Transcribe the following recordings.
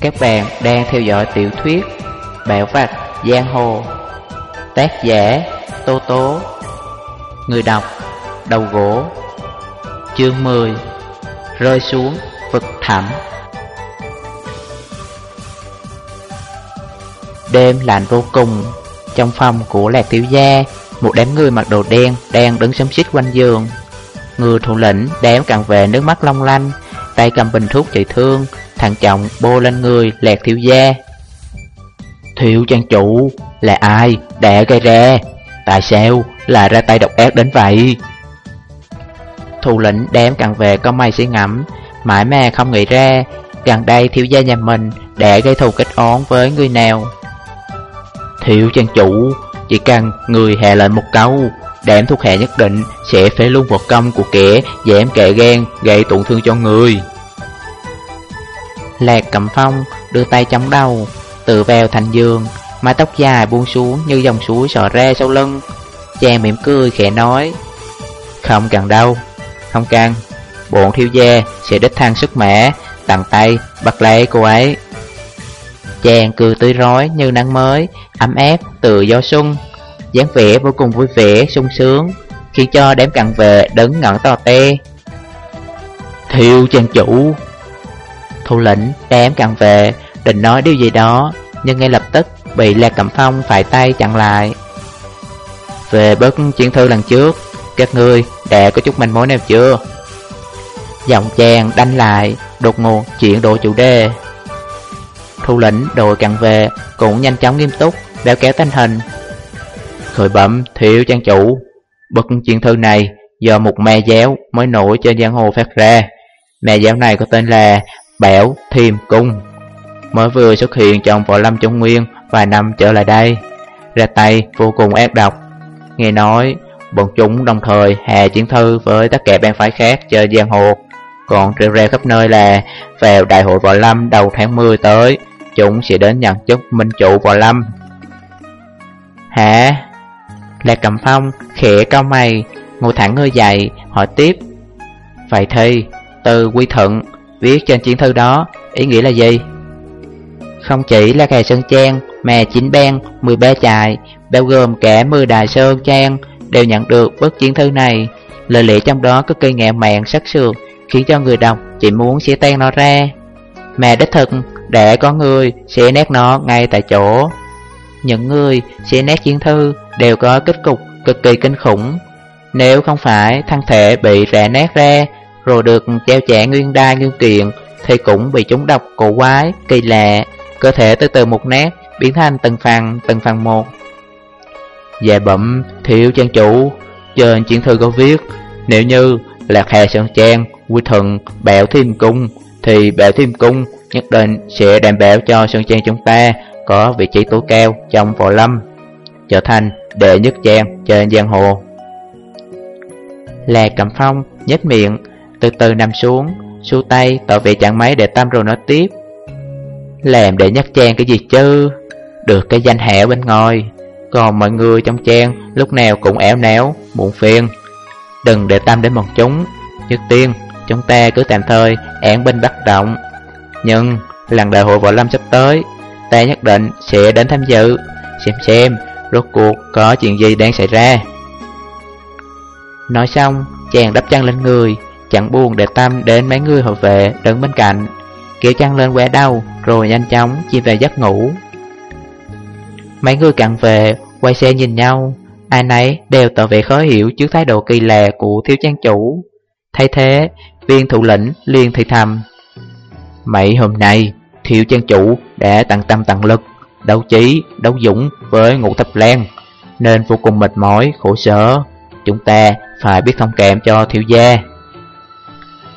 Các bạn đang theo dõi tiểu thuyết Bạo vật Giang Hồ. Tác giả Tô Tố. Người đọc Đầu gỗ. Chương 10 Rơi xuống vực thẳm. Đêm lạnh vô cùng. Trong phòng của Lạc tiểu Gia, Một đám người mặc đồ đen đang đứng xóm xít quanh giường. Người thủ lĩnh đám càng về nước mắt long lanh, Tay cầm bình thuốc trị thương Thằng chồng bô lên người, lẹt Thiếu Gia Thiếu trang chủ, Là ai? Đã gây ra. Tại sao? Là ra tay độc ác đến vậy. Thủ lĩnh đám càng về có mày sẽ ngẫm. Mãi mà không nghĩ ra, Gần đây thiếu gia nhà mình đã gây thù kết oán với người nào. Thiếu trang chủ, Chỉ cần người hạ lệnh một câu, Đám thuộc hạ nhất định sẽ phế luôn vật công của kẻ, dám kệ gan gây tổn thương cho người. Lạc cầm phong đưa tay chống đầu Tự vào thành giường. Mái tóc dài buông xuống như dòng suối sọ ra sau lưng. Chàng mỉm cười khẽ nói Không cần đâu Không cần. Bọn thiếu gia sẽ đích thăng sức mẻ Tặng tay bắt lấy cô ấy. Chàng cười tươi rói như nắng mới Ấm áp từ gió xuân dáng vẻ vô cùng vui vẻ, sung sướng Khiến cho đám cận về đứng ngẩn to te. Thiêu chàng chủ Thủ lĩnh, đám cặn về Định nói điều gì đó, Nhưng ngay lập tức bị Lạc Cẩm Phong phải tay chặn lại. Về bớt chuyện thư lần trước, Các ngươi đã có chút manh mối nào chưa? Giọng chàng đánh lại, Đột ngột chuyển đổi chủ đề. Thủ lĩnh, đội cặn về Cũng nhanh chóng nghiêm túc Béo kéo tinh hình. Khởi bẩm, thiếu trang chủ Bức chuyện thư này do một mẹ giáo mới nổi trên giang hồ phát ra. Mẹ giáo này có tên là Bẻo Thiềm Cung. Mới vừa xuất hiện trong võ lâm trung nguyên, vài năm trở lại đây, Ra tay vô cùng ác độc. Nghe nói, bọn chúng đồng thời hạ chiến thư với tất cả bang phái khác chơi giang hồ, Còn rêu rêu khắp nơi là vào đại hội võ lâm đầu tháng 10 tới, Chúng sẽ đến nhận chức minh chủ võ lâm. Hả? Lạc Cầm Phong khẽ cao mày, Ngồi thẳng ngơi dậy, hỏi tiếp. Vậy thì, từ quy thận Viết trên chiến thư đó, Ý nghĩa là gì? Không chỉ là kè Sơn Trang, mè chín bang 13 trại, Bao gồm cả 10 đài Sơn Trang Đều nhận được bức chiến thư này. Lời lẽ trong đó có cây ngẹn mạn, sắc sược, Khiến cho người đọc chỉ muốn xé tan nó ra. Mà đích thực, để có người sẽ nét nó ngay tại chỗ. Những người sẽ nét chiến thư đều có kết cục cực kỳ kinh khủng. Nếu không phải thân thể bị rẽ nát ra rồi được treo trẻ nguyên đai nguyên kiện thì cũng bị chúng độc cổ quái, kỳ lạ, cơ thể từ từ một nét biến thành từng phần từng phần một. Dạ bẩm thiếu trang chủ, trên chiến thư có viết nếu như lạc hà sơn trang, quy thần, bạo thiên cung thì bạo thiên cung nhất định sẽ đảm bảo cho sơn trang chúng ta có vị trí tối cao trong võ lâm trở thành đệ nhất trang trên giang hồ. Là cầm phong, nhếch miệng, từ từ nằm xuống, xu tay tỏ vẻ chẳng mấy để tâm rồi nói tiếp. Làm để nhắc trang cái gì chứ? Được cái danh hẻ bên ngoài, còn mọi người trong trang lúc nào cũng ẻo néo, muộn phiền. Đừng để tâm đến bọn chúng, trước tiên chúng ta cứ tạm thời án binh bất động. Nhưng lần đại hội võ lâm sắp tới, ta nhất định sẽ đến tham dự, xem xem Rốt cuộc có chuyện gì đang xảy ra Nói xong chàng đắp chăn lên người Chẳng buồn để tâm đến mấy người hộ vệ đứng bên cạnh. Kéo chăn lên quẻ đau Rồi nhanh chóng chìm về giấc ngủ. Mấy người cặn về Quay xe nhìn nhau. Ai nấy đều tỏ vẻ khó hiểu Trước thái độ kỳ lạ của thiếu trang chủ. Thay thế viên thủ lĩnh liền thì thầm. Mấy hôm nay Thiếu trang chủ đã tặng tâm tặng lực đấu trí, đấu dũng với ngũ thập len Nên vô cùng mệt mỏi, khổ sở. Chúng ta phải biết thông cảm cho thiếu gia.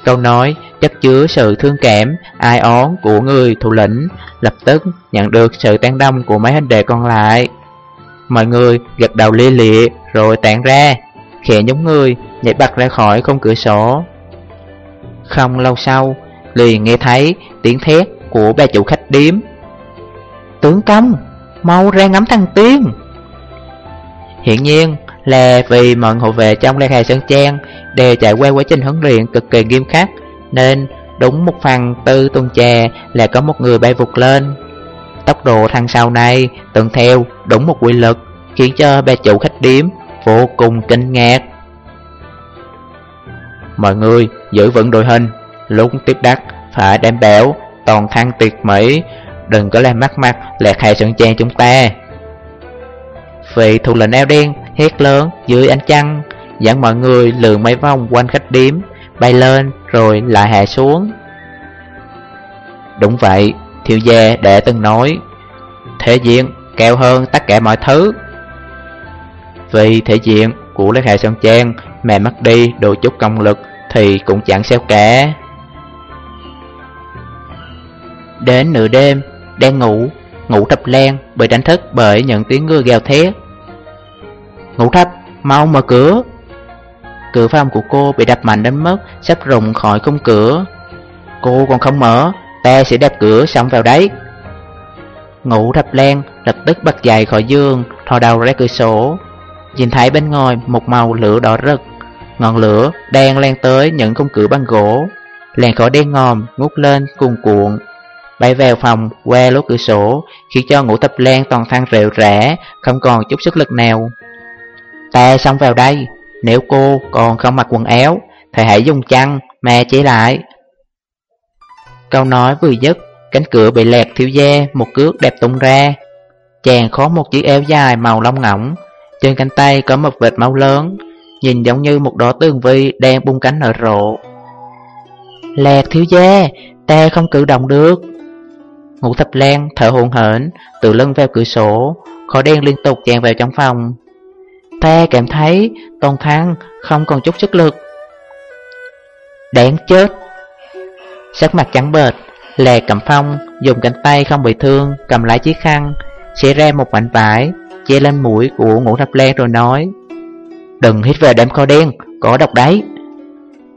Câu nói chất chứa sự thương cảm, ai oán của người thủ lĩnh Lập tức nhận được sự tán đông của mấy hình đệ còn lại. Mọi người gật đầu lia lịa rồi tản ra Khẽ nhúng người nhảy bật ra khỏi khung cửa sổ. Không lâu sau liền nghe thấy tiếng thét của ba chủ khách điếm. Tướng công Mau ra ngắm thằng Tiên. Hiện nhiên là vì mọi hộ vệ trong Lê Hà Sơn Trang đều trải qua quá trình huấn luyện cực kỳ nghiêm khắc, nên Đúng một phần tư tuần trà là có một người bay vụt lên. Tốc độ thằng sau này tuần theo đúng một quy lực Khiến cho ba chủ khách điếm vô cùng kinh ngạc. Mọi người giữ vững đội hình, Lúc tiếp đắc phải đảm bảo toàn thăng tuyệt mỹ, Đừng có làm mắc mặt lạc hại sơn trang chúng ta. Vị thủ lệnh áo đen hét lớn dưới ánh trăng. Dẫn mọi người lượn mấy vòng quanh khách điếm Bay lên rồi lại hạ xuống. Đúng vậy, thiếu gia đệ từng nói Thể diện cao hơn tất cả mọi thứ. Vì thể diện của Lê Hạ Sơn Trang mà mất đi đồ chút công lực thì cũng chẳng sao cả. Đến nửa đêm, đang ngủ, ngủ thập len bị đánh thức bởi những tiếng người gào thét. Ngủ thập, mau mở cửa. Cửa phòng của cô bị đập mạnh đến mức sắp rụng khỏi khung cửa. Cô còn không mở, ta sẽ đập cửa xong vào đấy. Ngủ thập lan lập tức bật dậy khỏi giường, thò đầu ra cửa sổ. Nhìn thấy bên ngoài một màu lửa đỏ rực Ngọn lửa đang lan tới những khung cửa bằng gỗ. Làn khói đen ngòm ngút lên cuồn cuộn Bay vào phòng qua lỗ cửa sổ Khiến cho ngủ thập lan toàn thân rệu rã Không còn chút sức lực nào. Ta xong vào đây. Nếu cô còn không mặc quần áo, Thì hãy dùng chăn mà chế lại. Câu nói vừa dứt, Cánh cửa bị lẹt thiếu gia Một cước đẹp tung ra. Chàng khó một chiếc áo dài màu lông ngỗng. Trên cánh tay có một vệt máu lớn, Nhìn giống như một đỏ tường vi Đang bung cánh nở rộ. Lẹt thiếu gia Ta không cử động được. Ngũ thập lan thở hồn hển, Từ lưng vào cửa sổ, Khói đen liên tục tràn vào trong phòng. Ta cảm thấy Tôn Thăng không còn chút sức lực. Đáng chết. Sắc mặt trắng bệt Lè cầm phong Dùng cánh tay không bị thương Cầm lại chiếc khăn Xẻ ra một mảnh vải, Che lên mũi của ngũ thập len rồi nói, Đừng hít về đám kho đen, Có độc đấy.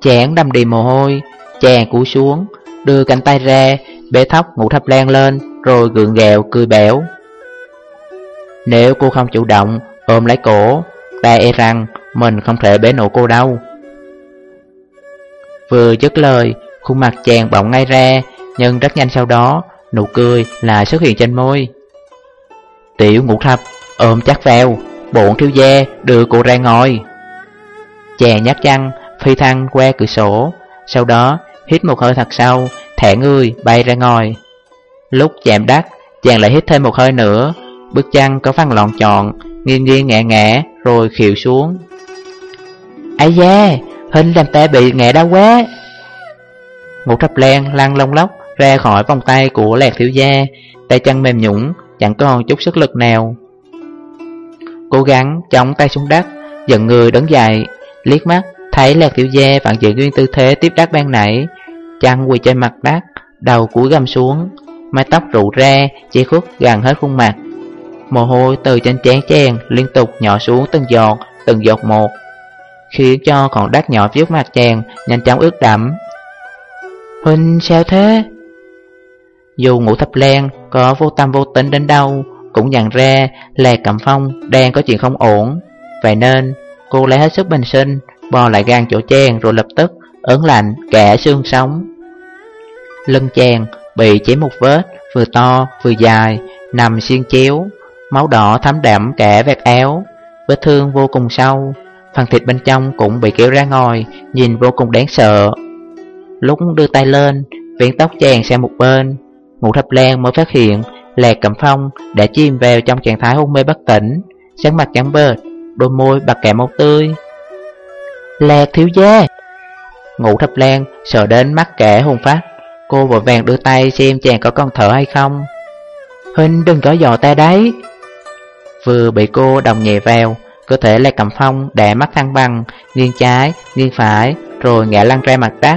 Chàng đâm đi mồ hôi, Chàng cú xuống, Đưa cánh tay ra, Bế thóc ngũ thập len lên, Rồi gượng gẹo cười bẻo Nếu cô không chủ động Ôm lấy cổ Ta e rằng, mình không thể bế nổ cô đâu. Vừa dứt lời, Khuôn mặt chàng bỗng ngay ra, Nhưng rất nhanh sau đó, Nụ cười là xuất hiện trên môi. Tiểu ngũ thập Ôm chắc vào Bộn thiếu gia đưa cô ra ngồi. Chàng nhắc chăn Phi thăng qua cửa sổ, Sau đó hít một hơi thật sâu, Thẻ người bay ra ngồi. Lúc chạm đất, Chàng lại hít thêm một hơi nữa, Bước chân có phần lọn tròn Nghiêng nghiêng ngã ngã, Rồi khều xuống. Ây da, Hình làm ta bị ngã đau quá. Ngũ thập len lăn lông lóc Ra khỏi vòng tay của lạc thiếu gia, Tay chân mềm nhũng Chẳng còn chút sức lực nào. Cố gắng chống tay xuống đất, Giận người đứng dậy Liếc mắt thấy lạc thiếu gia vẫn giữ nguyên tư thế tiếp đắc ban nãy Chăn quỳ trên mặt đất, Đầu cúi gầm xuống, Mái tóc rụ ra, Che khuất gần hết khuôn mặt. Mồ hôi từ trên trán chàng Liên tục nhỏ xuống từng giọt Từng giọt một, Khiến cho còn đất nhỏ trước mặt chàng Nhanh chóng ướt đẫm. Huynh, sao thế? Dù ngủ thập len Có vô tâm vô tính đến đâu, Cũng nhận ra là Cẩm Phong Đang có chuyện không ổn. Vậy nên, cô lấy hết sức bình sinh, Bò lại gan chỗ chàng rồi lập tức ớn lạnh cả xương sống. Lưng chàng bị chém một vết, Vừa to, vừa dài, Nằm xiên chéo Máu đỏ thấm đẫm cả vạt áo Vết thương vô cùng sâu, Phần thịt bên trong cũng bị kéo ra ngoài, Nhìn vô cùng đáng sợ. Lúc đưa tay lên Viễn tóc chàng sang một bên, Ngũ thập lan mới phát hiện Lạc Cẩm Phong đã chìm vào trong trạng thái hôn mê bất tỉnh, Sắc mặt trắng bệch, Đôi môi bạc kẻ máu tươi. Lạc thiếu gia! Ngũ thập lan sợ đến mắt kẻ hùng phát, Cô vội vàng đưa tay xem chàng có con thở hay không. Huynh đừng có dò ta đấy! Vừa bị cô đồng nhẹ vào Cơ thể lại cầm phong đã mắt thăng bằng Nghiêng trái, nghiêng phải Rồi ngã lăn ra mặt đất.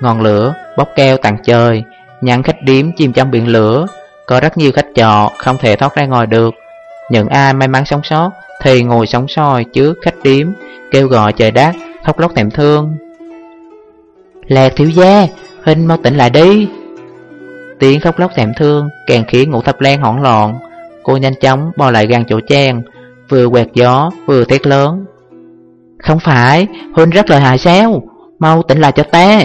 Ngọn lửa bốc keo tặng trời Nhắn khách điếm chìm trong biển lửa. Có rất nhiều khách trọ không thể thoát ra ngoài được. Những ai may mắn sống sót Thì ngồi sống soi trước khách điếm Kêu gọi trời đất khóc lóc thèm thương. Lạc thiếu gia Huynh mau tỉnh lại đi. Tiếng khóc lóc thèm thương Càng khiến ngũ thập lan hoảng loạn. Cô nhanh chóng bò lại gần chỗ trang Vừa quẹt gió, vừa thét lớn. Không phải, Huynh rất lợi hại sao? Mau tỉnh lại cho ta.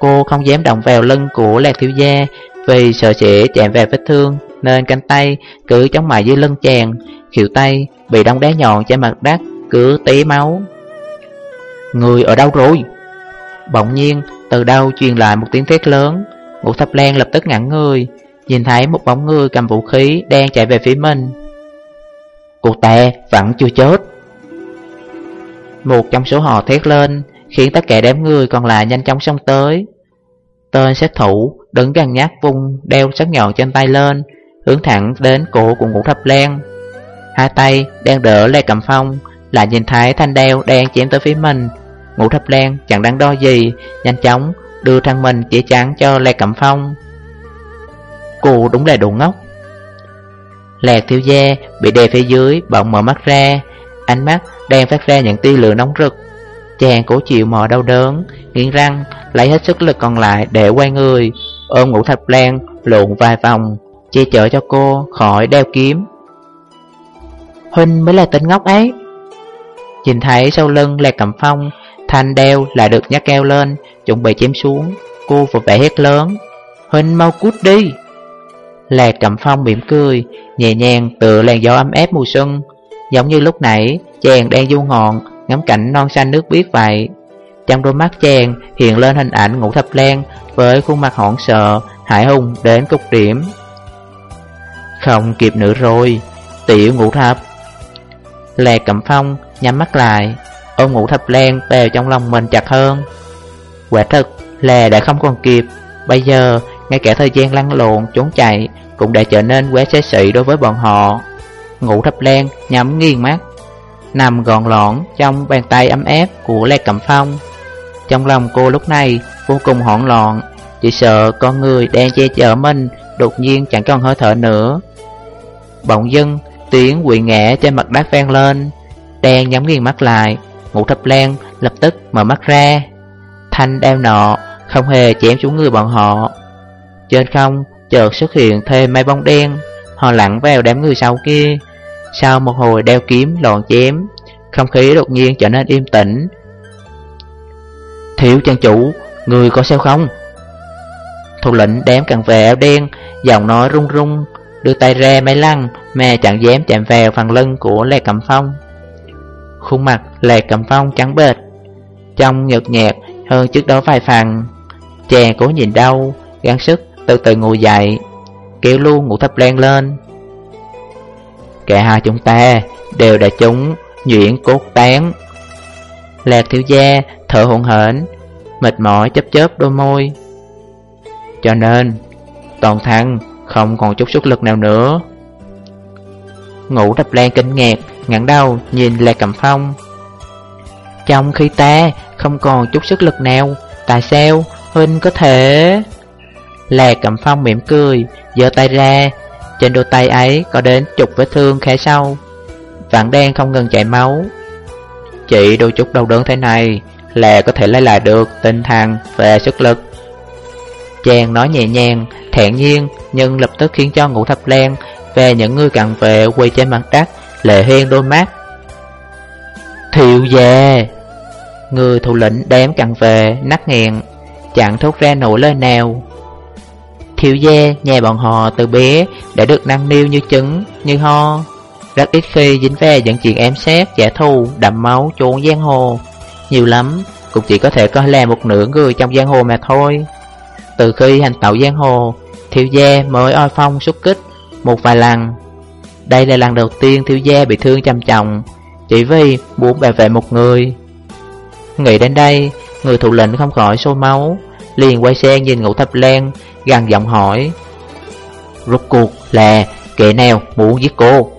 Cô không dám động vào lưng của lạc thiếu gia Vì sợ sẽ chạm vào vết thương, Nên cánh tay cứ chống mại dưới lưng chàng Khỉu tay bị đóng đá nhọn trên mặt đất, Cứ tí máu. Người ở đâu rồi? Bỗng nhiên, từ đâu truyền lại một tiếng thét lớn, Ngũ thập lan lập tức ngẩn người. Nhìn thấy một bóng người cầm vũ khí đang chạy về phía mình. Cô ta vẫn chưa chết. Một trong số họ thét lên, Khiến tất cả đám người còn lại nhanh chóng xông tới. Tên sát thủ đứng gần nhát vung đeo sắc nhọn trên tay lên, Hướng thẳng đến cổ của ngũ thập len Hai tay đang đỡ Lê Cầm Phong, Lại nhìn thấy thanh đeo đang chém tới phía mình. Ngũ thập len chẳng đáng đo gì, Nhanh chóng đưa thân mình chỉ chắn cho Lê Cẩm Phong. Cô đúng là đồ ngốc. Lạc thiếu gia bị đè phía dưới, bỗng mở mắt ra, Ánh mắt đang phát ra những tia lửa nóng rực. Chàng cố chịu mò đau đớn, Nghiến răng, lấy hết sức lực còn lại để quay người, Ôm ngũ thập lan lộn vài vòng, Che chở cho cô khỏi đeo kiếm. Huynh mới là tên ngốc ấy. Nhìn thấy sau lưng Lạc cầm Phong, Thanh đeo lại được nhắc keo lên, Chuẩn bị chém xuống, Cô vừa vẻ hét lớn. Huynh mau cút đi. Lạc Cẩm Phong mỉm cười, Nhẹ nhàng tựa làn gió ấm áp mùa xuân. Giống như lúc nãy, Chàng đang du ngọn, Ngắm cảnh non xanh nước biếc vậy. Trong đôi mắt chàng hiện lên hình ảnh ngũ thập lan Với khuôn mặt hoảng sợ Hải hùng đến cục điểm. Không kịp nữa rồi, Tiểu ngũ thập. Lạc Cẩm Phong nhắm mắt lại, Ôm ngũ thập lan vào trong lòng mình chặt hơn. Quả thật là đã không còn kịp. Bây giờ, ngay cả thời gian lăn lộn, trốn chạy cũng đã trở nên quá xa xỉ đối với bọn họ. Ngủ thập len nhắm nghiêng mắt, Nằm gọn lõn trong bàn tay ấm áp của Lê Cẩm Phong. Trong lòng cô lúc này vô cùng hoảng loạn, Chỉ sợ con người đang che chở mình Đột nhiên chẳng còn hơi thở nữa. Bỗng dưng, tiếng quỵ ngã trên mặt đất vang lên, Đang nhắm nghiêng mắt lại ngủ thập len lập tức mở mắt ra. Thanh đeo nọ không hề chém xuống người bọn họ. Trên không chợt xuất hiện thêm mấy bóng đen. Họ lặn vào đám người sau kia. Sau một hồi đeo kiếm lọn chém Không khí đột nhiên trở nên im tĩnh. Thiếu trang chủ, người có sao không? Thủ lĩnh đám càng về áo đen Giọng nói run run Đưa tay ra mấy lăng Mà chẳng dám chạm vào phần lưng của Lê Cẩm Phong. Khuôn mặt Lê Cẩm Phong trắng bệt Trong nhợt nhạt hơn trước đó vài phần. Chàng cố nhìn đau Gắng sức từ từ ngồi dậy, Kéo luôn ngủ thấp len lên. Cả hai chúng ta Đều đã chúng nhuyễn cốt tán. Lạc thiếu gia thở hổn hển, Mệt mỏi chớp chớp đôi môi. Cho nên, Toàn thân không còn chút sức lực nào nữa. Ngủ thập lan kinh ngạc, ngẩng đầu nhìn Lạc Cẩm Phong. Trong khi ta không còn chút sức lực nào, Tại sao Huynh có thể Lè cầm Phong mỉm cười giơ tay ra. Trên đôi tay ấy có đến chục vết thương khá sâu Vẫn đang không ngừng chảy máu. Chỉ đôi chút đau đớn thế này Là có thể lấy lại được tinh thần và sức lực. Chàng nói nhẹ nhàng, thản nhiên Nhưng lập tức khiến cho ngũ thập len Về những người cận vệ quỳ trên mặt đất Lệ hiên đôi mắt. Thiệu về! Người thủ lĩnh đếm cận về nắc nghẹn Chẳng thốt ra nổi lời nào. Thiệu gia nhà bọn họ từ bé Đã được năng niu như trứng, như ho. Rất ít khi dính ve những chuyện ém xét, trả thù, đậm máu, trốn giang hồ. Nhiều lắm, cũng chỉ có thể coi là một nửa người trong giang hồ mà thôi. Từ khi hành tẩu giang hồ Thiệu gia mới oi phong xuất kích Một vài lần. Đây là lần đầu tiên thiếu gia bị thương trầm trọng Chỉ vì muốn bảo vệ một người. Nghĩ đến đây Người thủ lĩnh không khỏi sôi máu Liền quay xe nhìn ngũ thập lan, gằn giọng hỏi. Rốt cuộc là kẻ nào muốn giết cô?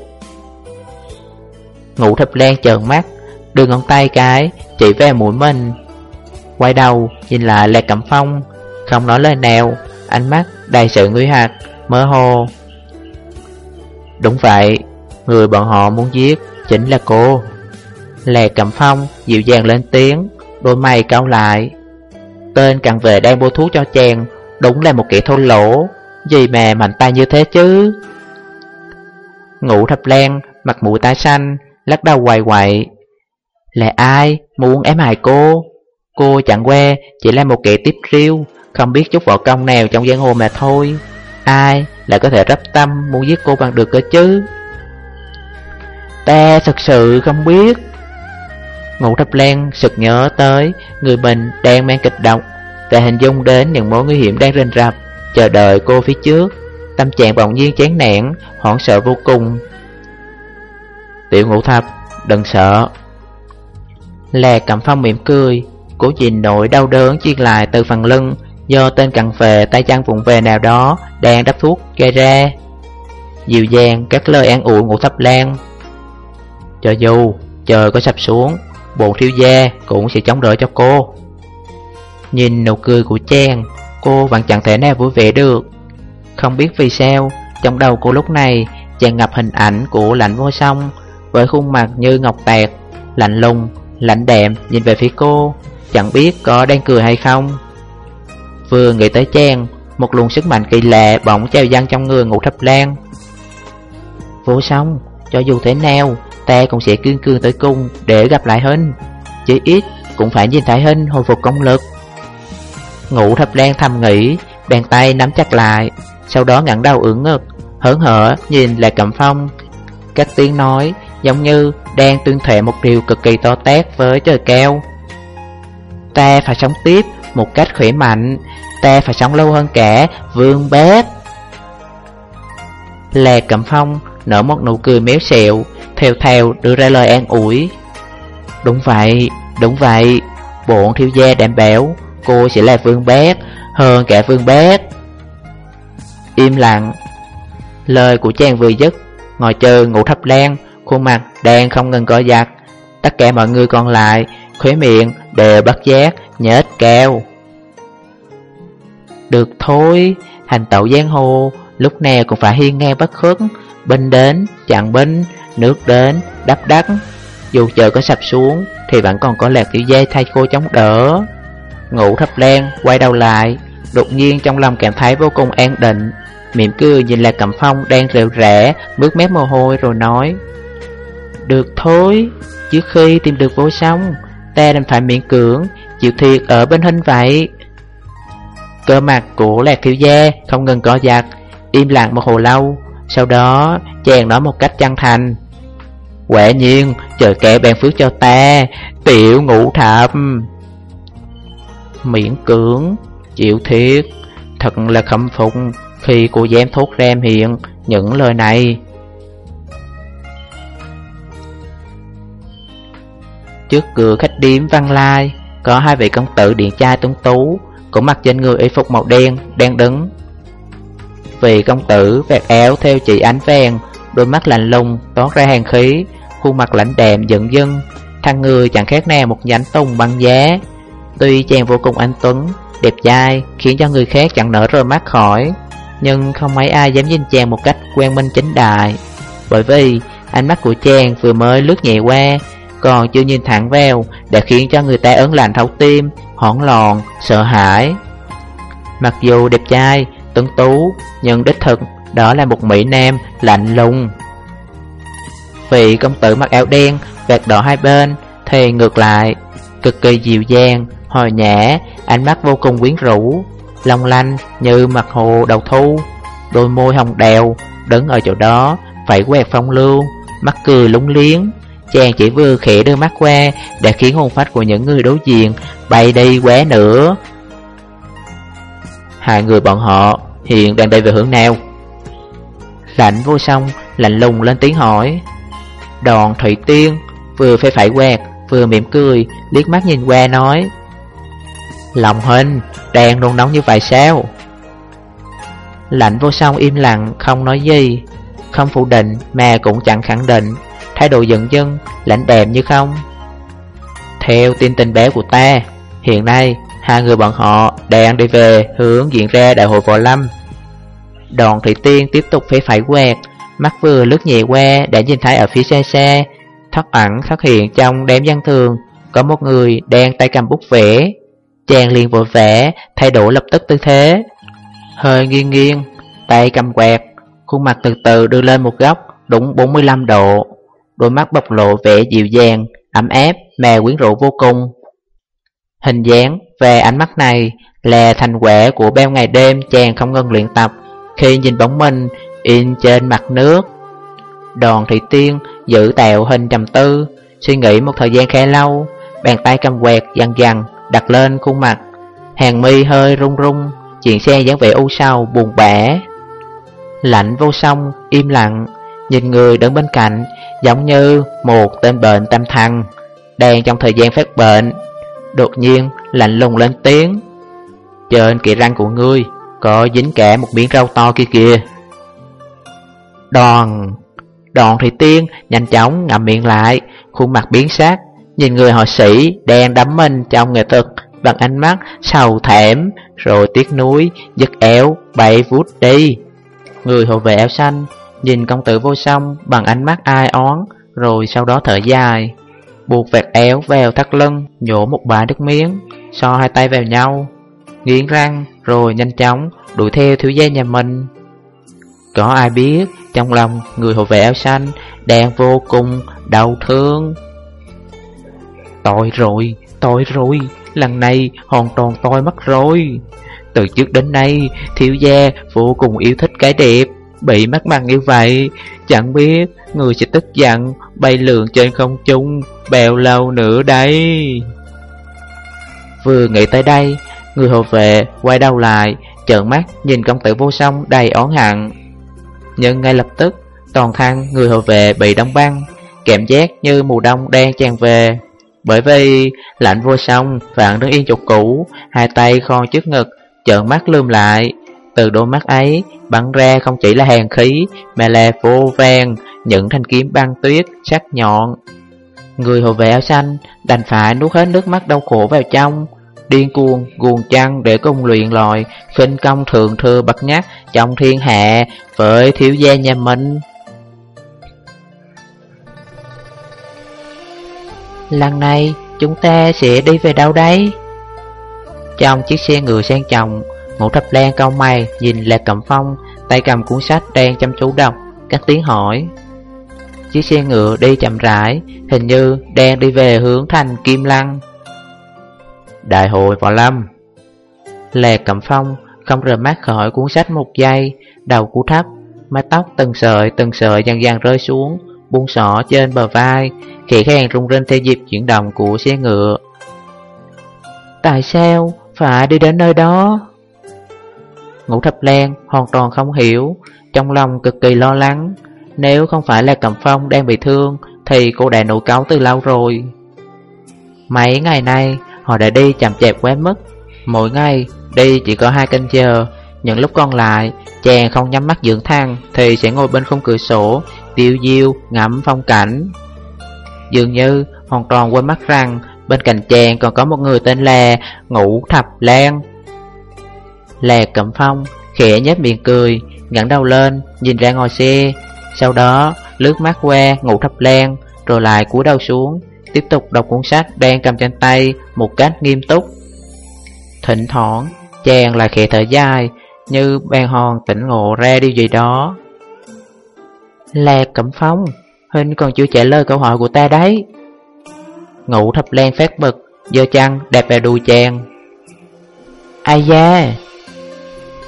Ngũ thập lan trợn mắt, Đưa ngón tay cái Chỉ về mũi mình. Quay đầu nhìn lại Lê Cẩm Phong, Không nói lời nào, Ánh mắt đầy sự nguy hạt Mơ hồ. Đúng vậy, Người bọn họ muốn giết Chính là cô. Lê Cẩm Phong dịu dàng lên tiếng, Đôi mày cau lại. Tên càng về đang mua thuốc cho chàng Đúng là một kẻ thô lỗ. Gì mà mạnh tay như thế chứ. Ngủ thập len, Mặt mũi tái xanh Lắc đầu quầy quậy Là ai muốn ém hại cô? Cô chẳng qua chỉ là một kẻ tiếp riêu Không biết chút võ công nào trong giang hồ mà thôi. Ai lại có thể rắp tâm muốn giết cô bằng được cơ chứ? Ta thật sự không biết. Ngũ thập lan sực nhớ tới Người mình đang mang kịch độc Và hình dung đến những mối nguy hiểm đang rình rập, Chờ đợi cô phía trước. Tâm trạng bỗng nhiên chán nản, Hoảng sợ vô cùng. Tiểu ngũ thập, Đừng sợ. Lè cầm phong mỉm cười, Cố nhìn nỗi đau đớn chiên lại từ phần lưng, Do tên cặn về tay chân vùng về nào đó Đang đắp thuốc gây ra. Dịu dàng các lời an ủi ngũ thập lan. Cho dù trời có sập xuống Bồn thiếu gia cũng sẽ chống đỡ cho cô. Nhìn nụ cười của Trang Cô vẫn chẳng thể nào vui vẻ được. Không biết vì sao Trong đầu cô lúc này tràn ngập hình ảnh của lạnh vô song Với khuôn mặt như ngọc tạc Lạnh lùng, lạnh đệm nhìn về phía cô Chẳng biết có đang cười hay không. Vừa nghĩ tới Trang Một luồng sức mạnh kỳ lạ bỗng treo dăng trong người ngủ thập lan Vô song, cho dù thế nào Ta cũng sẽ kiên cường tới cung để gặp lại Hinh Chỉ ít cũng phải nhìn thấy Hinh hồi phục công lực. Ngủ thập đen thầm nghĩ, Bàn tay nắm chặt lại, Sau đó ngẩng đầu ưỡn ngực, Hớn hở nhìn lại cẩm phong. Các tiếng nói giống như đang tuyên thệ một điều cực kỳ to tát với trời cao. Ta phải sống tiếp một cách khỏe mạnh Ta phải sống lâu hơn cả vương bếp Lè cẩm phong nở một nụ cười méo xẹo theo theo đưa ra lời an ủi. Đúng vậy, đúng vậy Bộn thiếu gia đảm bảo Cô sẽ là vương bác Hơn cả vương bác Im lặng. Lời của chàng vừa dứt Ngồi chờ ngủ thập lan Khuôn mặt đang không ngừng co giật Tất cả mọi người còn lại Khóe miệng đều bắt giác nhếch cao. Được thôi Hành tẩu giang hồ Lúc nào cũng phải hiên ngang bất khuất. Binh đến, chặn binh Nước đến, đắp đất Dù trời có sập xuống Thì vẫn còn có lạc tiểu dây thay cô chống đỡ. Ngủ thấp len, quay đầu lại. Đột nhiên trong lòng cảm thấy vô cùng an định. Mỉm cười nhìn Lạc Cẩm Phong đang rệu rẽ Bước mép mồ hôi rồi nói Được thôi Trước khi tìm được vô song Ta đành phải miễn cưỡng Chịu thiệt ở bên hình vậy. Cơ mặt của Lạc Thiếu Gia không ngừng co giật Im lặng một hồi lâu. Sau đó, chàng nói một cách chân thành. Quả nhiên, trời kẻ ban phước cho ta, Tiểu ngũ thập. Miễn cưỡng, Chịu thiệt, Thật là khâm phục Khi cô dám thốt ra hiện Những lời này. Trước cửa khách điếm văn lai, Có hai vị công tử điện trai tuấn tú, Cũng mặc trên người y phục màu đen, Đang đứng. Vị công tử vẹt áo theo chị ánh vàng Đôi mắt lạnh lùng toát ra hàng khí Khuôn mặt lạnh đạm giận dưng. Thằng người chẳng khác nào một nhánh tùng băng giá. Tuy chàng vô cùng anh Tuấn, đẹp trai Khiến cho người khác chẳng nở rơi mắt khỏi Nhưng không mấy ai dám nhìn chàng một cách quen minh chính đại. Bởi vì ánh mắt của chàng vừa mới lướt nhẹ qua Còn chưa nhìn thẳng vào Đã khiến cho người ta ấn lạnh thấu tim Hoảng lòn, sợ hãi. Mặc dù đẹp trai, tuấn tú Nhưng đích thực đó là một mỹ nam lạnh lùng Vị công tử mặc áo đen Vẹt đỏ hai bên Thì ngược lại Cực kỳ dịu dàng hồi nhã, ánh mắt vô cùng quyến rũ, long lanh như mặt hồ đầu thu, đôi môi hồng đèo, đứng ở chỗ đó, phải quẹt phong lưu, mắt cười lúng liếng. Chàng chỉ vừa khẽ đưa mắt qua để khiến hồn phách của những người đối diện bay đi quá nữa. Hai người bọn họ hiện đang đi về hướng nào? Lạnh vô song, lạnh lùng lên tiếng hỏi. Đòn Thủy Tiên vừa phải phải quẹt, vừa mỉm cười, liếc mắt nhìn qua nói. Lòng hình Đang nôn nóng như vậy sao Lạnh vô song im lặng Không nói gì Không phủ định mà cũng chẳng khẳng định Thái độ giận dưng Lạnh đẹp như không Theo tin tình bé của ta Hiện nay Hai người bọn họ đang đi về hướng diện ra đại hội võ lâm Đoàn thủy tiên tiếp tục phía phải quẹt Mắt vừa lướt nhẹ qua đã nhìn thấy ở phía xa xa Thất ẩn xuất hiện trong đám dân thường Có một người đang tay cầm bút vẽ Chàng liền vội vẽ, thay đổi lập tức tư thế. Hơi nghiêng nghiêng, tay cầm quẹt, khuôn mặt từ từ đưa lên một góc, đúng 45 độ. Đôi mắt bộc lộ vẻ dịu dàng, ấm áp mà quyến rũ vô cùng. Hình dáng về ánh mắt này là thành quả của bao ngày đêm chàng không ngừng luyện tập. Khi nhìn bóng mình in trên mặt nước Đoàn thị tiên giữ tạo hình trầm tư. Suy nghĩ một thời gian khá lâu Bàn tay cầm quẹt dằn dằn đặt lên khuôn mặt. Hàng mi hơi rung rung Chuyện xe dáng vẻ u sầu buồn bã. Lạnh vô song, im lặng Nhìn người đứng bên cạnh Giống như một tên bệnh tâm thần Đang trong thời gian phát bệnh. Đột nhiên, lạnh lùng lên tiếng. Trên kỹ răng của ngươi, Có dính cả một miếng rau to kia kìa. Đòn Đòn thì tiên, nhanh chóng ngậm miệng lại, Khuôn mặt biến sắc, Nhìn người họ sĩ đen đắm mình trong nghệ thuật, Bằng ánh mắt sầu thảm, Rồi tiếc núi giật éo, bay vút đi. Người hộ vệ áo xanh, Nhìn công tử vô song bằng ánh mắt ai oán, Rồi sau đó thở dài. Buộc vẹt éo vào thắt lưng Nhổ một bãi nước miếng So hai tay vào nhau Nghiến răng rồi nhanh chóng Đuổi theo thiếu gia nhà mình. Có ai biết Trong lòng người hộ vệ áo xanh Đang vô cùng đau thương? Tội rồi, tội rồi Lần này hoàn toàn tôi mất rồi. Từ trước đến nay Thiếu gia vô cùng yêu thích cái đẹp Bị mất mặt như vậy Chẳng biết. Người sẽ tức giận, Bay lượn trên không trung, Bèo lâu nữa đấy. Vừa nghĩ tới đây, Người hộ vệ quay đầu lại, Trợn mắt nhìn công tử vô song đầy ón hận. Nhưng ngay lập tức, Toàn thân người hộ vệ bị đóng băng, Cảm giác như mùa đông đang tràn về. Bởi vì lạnh vô song Vạn đứng yên chục cũ, Hai tay khon trước ngực, Trợn mắt lươm lại. Từ đôi mắt ấy, bắn ra không chỉ là hàng khí, Mà là vô vàng Những thanh kiếm băng tuyết, sắc nhọn. Người hộ vệ áo xanh đành phải nuốt hết nước mắt đau khổ vào trong. Điên cuồng guồn chăn để công luyện lòi, khinh công thường thừa bậc nhất trong thiên hạ với thiếu gia nhà mình. Lần này, chúng ta sẽ đi về đâu đấy? Trong chiếc xe ngựa sang trọng Ngũ thập lan cao mày nhìn Lạc Cẩm Phong, Tay cầm cuốn sách đang chăm chú đọc. Các tiếng hỏi. Chiếc xe ngựa đi chậm rãi, Hình như đang đi về hướng thành Kim Lăng. Đại hội võ lâm. Lạc Cẩm Phong không rời mắt khỏi cuốn sách một giây, Đầu cú thấp, Mái tóc từng sợi từng sợi dần dần rơi xuống, Buông sỏ trên bờ vai Khỉ khen rung rinh theo nhịp chuyển động của xe ngựa. Tại sao phải đi đến nơi đó? Ngũ thập lan hoàn toàn không hiểu. Trong lòng cực kỳ lo lắng, Nếu không phải là Cẩm Phong đang bị thương, Thì cô đã nổi cáo từ lâu rồi. Mấy ngày nay, Họ đã đi chậm chạp quá mức. Mỗi ngày, đi chỉ có hai canh giờ. Những lúc còn lại, Chàng không nhắm mắt dưỡng thang Thì sẽ ngồi bên khung cửa sổ, Tiêu diêu, ngắm phong cảnh. Dường như hoàn toàn quên mất rằng Bên cạnh chàng còn có một người tên là Ngũ Thập Lan lè Cẩm Phong khẽ nhếch miệng cười, ngẩng đầu lên, nhìn ra ngồi xe. Sau đó, lướt mắt qua ngủ thấp len, Rồi lại cúi đầu xuống, Tiếp tục đọc cuốn sách đang cầm trên tay Một cách nghiêm túc. Thỉnh thoảng, chàng lại khẽ thở dài, Như bàn hòn tỉnh ngộ ra điều gì đó. Lè Cẩm Phong, Huynh còn chưa trả lời câu hỏi của ta đấy. Ngủ thập len phát bực giờ chăng đẹp vào đùi chàng. Ai da!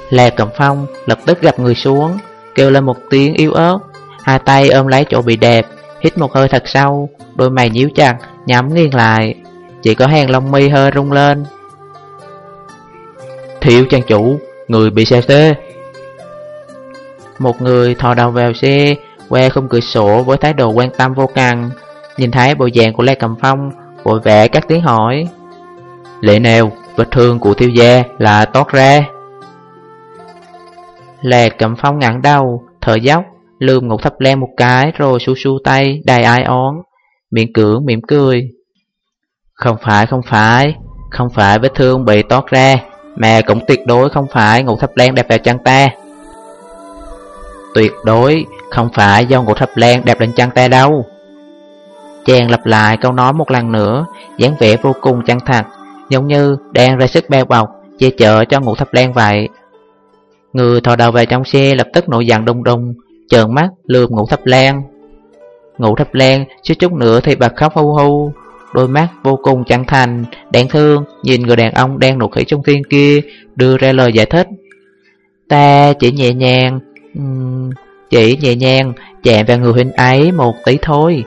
Lạc Cẩm Phong lập tức gặp người xuống, Kêu lên một tiếng yếu ớt. Hai tay ôm lấy chỗ bị đẹp, Hít một hơi thật sâu, Đôi mày nhíu chặt, Nhắm nghiêng lại. Chỉ có hàng lông mi hơi rung lên. Thiếu trang chủ, Người bị xe xê. Một người thò đầu vào xe, que không cửa sổ với thái độ quan tâm vô cùng. Nhìn thấy bộ dạng của Lê Cầm Phong, Vội vẽ các tiếng hỏi. Lệ nào vết thương của tiêu gia là tốt ra. Lê Cầm Phong ngẩng đầu Thở dốc Lườm ngục thập len một cái Rồi su su tay đầy ai ón. Miệng cưỡng mỉm cười. Không phải không phải Không phải vết thương bị toát ra. Mà cũng tuyệt đối không phải ngục thập len đẹp vào chân ta Tuyệt đối không phải do Ngục thập lan đẹp lên chân ta đâu. Chàng lặp lại câu nói một lần nữa, dáng vẻ vô cùng chân thật Giống như đang ra sức bao bọc, Che chở cho Ngục thập lan vậy. Người thò đầu về trong xe lập tức nổi giận đùng đùng Trợn mắt lườm ngủ thập lan ngủ thập lan suýt chút nữa thì bật khóc hâu hâu Đôi mắt vô cùng chẳng thành, đáng thương Nhìn người đàn ông đang nụ khí trong thiên kia Đưa ra lời giải thích. Ta chỉ nhẹ nhàng Chỉ nhẹ nhàng chạm vào người huynh ấy một tí thôi.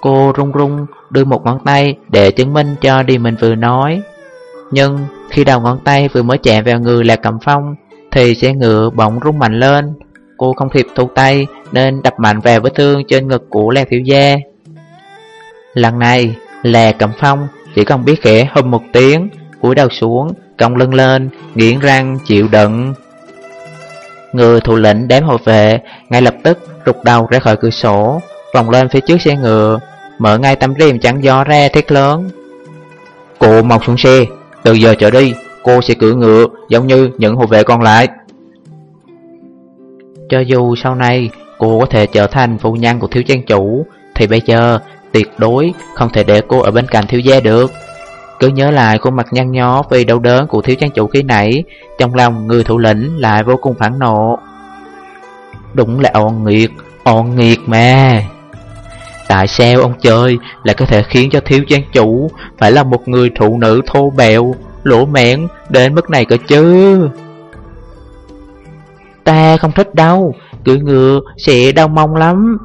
Cô rung rung đưa một ngón tay để chứng minh cho điều mình vừa nói. Nhưng khi đầu ngón tay vừa mới chạm vào người là cầm phong Thì xe ngựa bỗng rung mạnh lên. Cô không kịp thu tay nên đập mạnh vào vết thương trên ngực của Lạc Thiếu Gia. Lần này là cầm phong chỉ còn biết khẽ hâm một tiếng cúi đầu xuống, cong lưng lên, nghiến răng chịu đựng. Người thủ lĩnh đám hộ vệ ngay lập tức rụt đầu ra khỏi cửa sổ Vòng lên phía trước xe ngựa Mở ngay tấm rèm chắn gió ra thét lớn. Cô mọc xuống xe. Từ giờ trở đi Cô sẽ cử ngựa giống như những hộ vệ còn lại. Cho dù sau này cô có thể trở thành phu nhân của thiếu trang chủ Thì bây giờ tuyệt đối không thể để cô ở bên cạnh thiếu gia được. Cứ nhớ lại khuôn mặt nhăn nhó vì đau đớn của thiếu trang chủ khi nãy Trong lòng người thủ lĩnh lại vô cùng phản nộ. Đúng là oan nghiệt, oan nghiệt mà. Tại sao ông trời lại có thể khiến cho thiếu trang chủ Phải là một người phụ nữ thô bẹo, lỗ mẹn đến mức này cơ chứ? Ta không thích đâu, cưỡi ngựa sẽ đau mong lắm.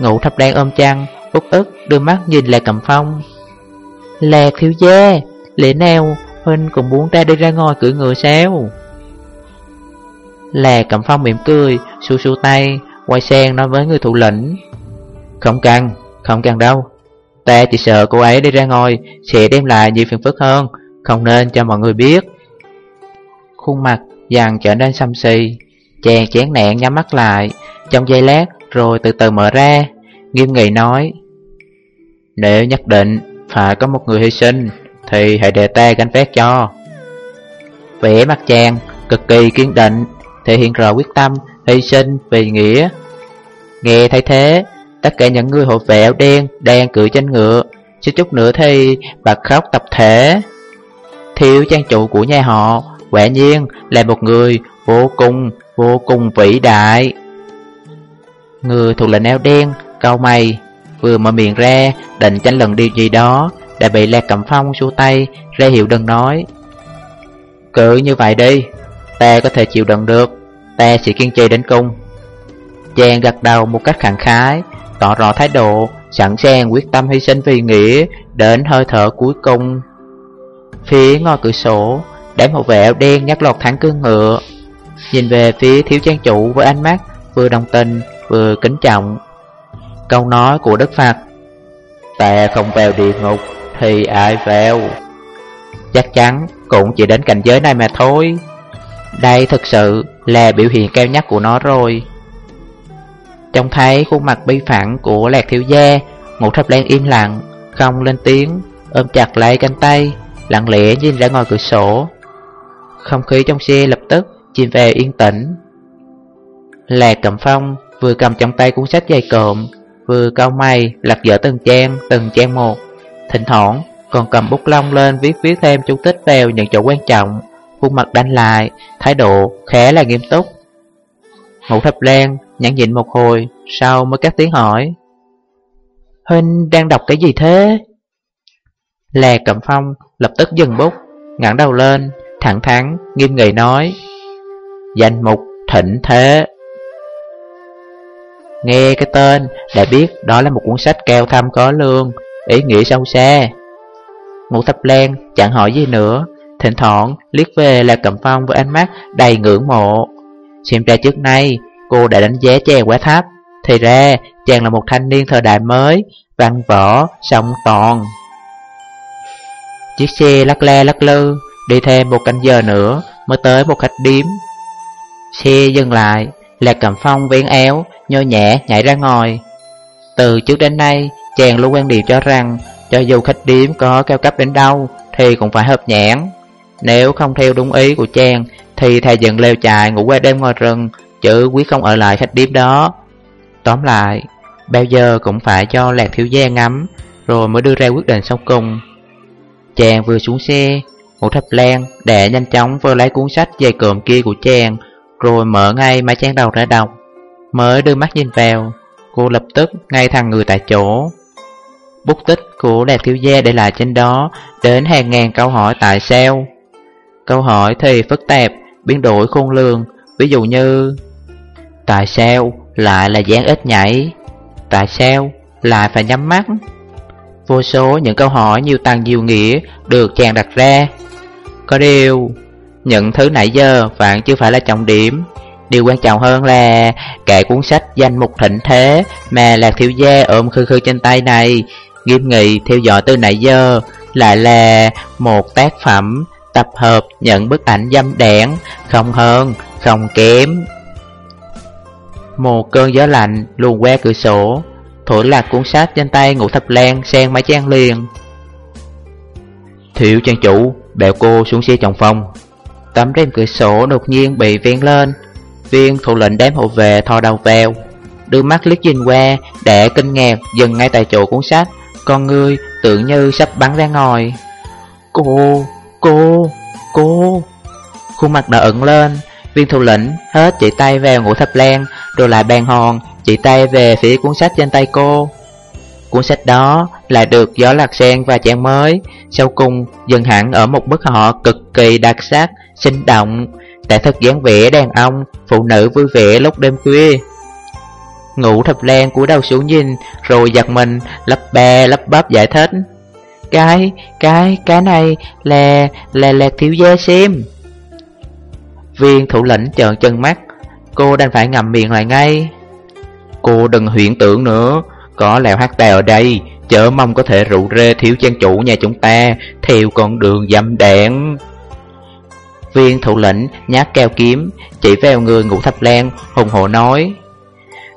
Ngụ thập đan ôm chăn, út ức đưa mắt nhìn lại cầm phong. Lạc thiếu gia, lẽ nào Huynh cũng muốn ta đi ra ngoài cưỡi ngựa sao? Lè cầm phong mỉm cười, xu xu tay, quay sang nói với người thủ lĩnh không cần, không cần đâu. Ta chỉ sợ cô ấy đi ra ngoài Sẽ đem lại nhiều phiền phức hơn Không nên cho mọi người biết. Khuôn mặt dần trở nên xăm xì Chàng chán nạn nhắm mắt lại. Trong giây lát rồi từ từ mở ra Nghiêm nghị nói Nếu nhất định phải có một người hy sinh Thì hãy để ta gánh vác cho. Vẻ mặt chàng cực kỳ kiên định Thể hiện rõ quyết tâm hy sinh vì nghĩa. Nghe thấy thế Tất cả những người hộ vệ áo đen đang cưỡi trên ngựa. Chứ chút nữa thì bật khóc tập thể. Thiếu trang chủ của nhà họ Quả nhiên là một người vô cùng, vô cùng vĩ đại. Người thuộc lệnh áo đen, cao mày Vừa mở miệng ra, định tranh lần điều gì đó Đã bị Lạc Cẩm Phong xua tay, ra hiệu đừng nói. Cứ như vậy đi, ta có thể chịu đựng được Ta sẽ kiên trì đến cung Chàng gật đầu một cách khẳng khái tỏ rõ thái độ, sẵn sàng quyết tâm hy sinh vì nghĩa, đến hơi thở cuối cùng. Phía ngoài cửa sổ, đám hộ vệ áo đen nhắc lọt thắng cương ngựa, nhìn về phía thiếu trang chủ với ánh mắt vừa đồng tình vừa kính trọng. Câu nói của Đức Phật Ta không vào địa ngục thì ai vào Chắc chắn cũng chỉ đến cảnh giới này mà thôi Đây thực sự là biểu hiện cao nhất của nó rồi Trông thấy khuôn mặt bi phẳng của lạc thiếu gia Ngũ thập lan im lặng, Không lên tiếng, Ôm chặt lấy cánh tay, Lặng lẽ nhìn ra ngoài cửa sổ. Không khí trong xe lập tức chìm về yên tĩnh. Lạc cầm phong vừa cầm trong tay cuốn sách dày cộm, Vừa cau mày lật dở từng trang Từng trang một. Thỉnh thoảng, còn cầm bút lông lên viết viết thêm chú tích vào những chỗ quan trọng. Khuôn mặt đanh lại, Thái độ khá là nghiêm túc. Ngũ thập lan Nhãn nhịn một hồi, Sau mới các tiếng hỏi. Huynh đang đọc cái gì thế? Lè Cẩm Phong lập tức dừng bút, ngẩng đầu lên, Thẳng thắn, nghiêm nghị nói. Danh mục thịnh thế. Nghe cái tên đã biết đó là một cuốn sách keo thăm có lương, Ý nghĩa sâu xa. Ngũ thập len chẳng hỏi gì nữa, Thỉnh thoảng liếc về là Cẩm Phong với ánh mắt đầy ngưỡng mộ. Xem ra trước nay Cô đã đánh giá chàng quá thấp. Thì ra chàng là một thanh niên thời đại mới Văn võ, song toàn. Chiếc xe lắc le lắc lư Đi thêm một canh giờ nữa Mới tới một khách điếm. Xe dừng lại Lạc cầm phong vén éo Nhô nhẹ nhảy ra ngồi. Từ trước đến nay Chàng luôn quan điểm cho rằng Cho dù khách điếm có cao cấp đến đâu Thì cũng phải hợp nhãn. Nếu không theo đúng ý của chàng Thì thầy dựng leo chạy ngủ qua đêm ngoài rừng chứ quý không ở lại khách điếm đó. Tóm lại, bao giờ cũng phải cho lạc thiếu gia ngắm, rồi mới đưa ra quyết định sau cùng. Chàng vừa xuống xe, một thập lan để nhanh chóng vơ lấy cuốn sách dày cộm kia của chàng, rồi mở ngay máy trang đầu ra đọc. Mới đưa mắt nhìn vào, cô lập tức ngay thằng người tại chỗ. Bút tích của Lạc Thiếu Gia để lại trên đó Đến hàng ngàn câu hỏi tại sao Câu hỏi thì phức tạp Biến đổi khôn lường Ví dụ như Tại sao lại là dáng ít nhảy? Tại sao lại phải nhắm mắt? Vô số những câu hỏi nhiều tăng nhiều nghĩa Được chàng đặt ra. Có điều Những thứ nãy giờ vẫn chưa phải là trọng điểm. Điều quan trọng hơn là Kể cuốn sách danh mục thịnh thế Mà Lạc Thiếu Gia ôm khư khư trên tay này Nghiêm nghị theo dõi từ nãy giờ Lại là một tác phẩm Tập hợp những bức ảnh dâm đẻn Không hơn, không kém. Một cơn gió lạnh luồn qua cửa sổ. Thổi lạc cuốn sách trên tay ngủ thập lan sang mái trang liền. Thiệu trang chủ Bèo cô xuống xe trọng phòng Tấm rèm cửa sổ đột nhiên bị vén lên. Viên thủ lệnh đám hộ về thò đầu vào. Đưa mắt liếc nhìn qua Để kinh ngạc dừng ngay tại chỗ cuốn sách Con ngươi tưởng như sắp bắn ra ngoài. Cô, cô, cô. Khuôn mặt đỏ ẩn lên. Viên thủ lĩnh hết chỉ tay vào ngũ thập lan Rồi lại bàn hòn Chỉ tay về phía cuốn sách trên tay cô. Cuốn sách đó lại được gió lạc sen và trang mới Sau cùng dừng hẳn ở một bức họ cực kỳ đặc sắc, sinh động Tại thật dáng vẻ đàn ông, phụ nữ vui vẻ lúc đêm khuya. Ngủ thập lan cúi đầu xuống nhìn Rồi giật mình lấp bè lấp bắp giải thích. Cái, cái, cái này là, là, là thiếu gia xem. Viên thủ lĩnh trợn chân mắt. Cô đang phải ngậm miệng lại ngay. Cô đừng huyễn tưởng nữa. Có lèo hát tè ở đây, Chớ mong có thể rượu rê thiếu trang chủ nhà chúng ta Theo con đường dâm đạn Viên thủ lĩnh nhát keo kiếm, Chỉ vào người ngủ thập lan, Hùng hộ nói,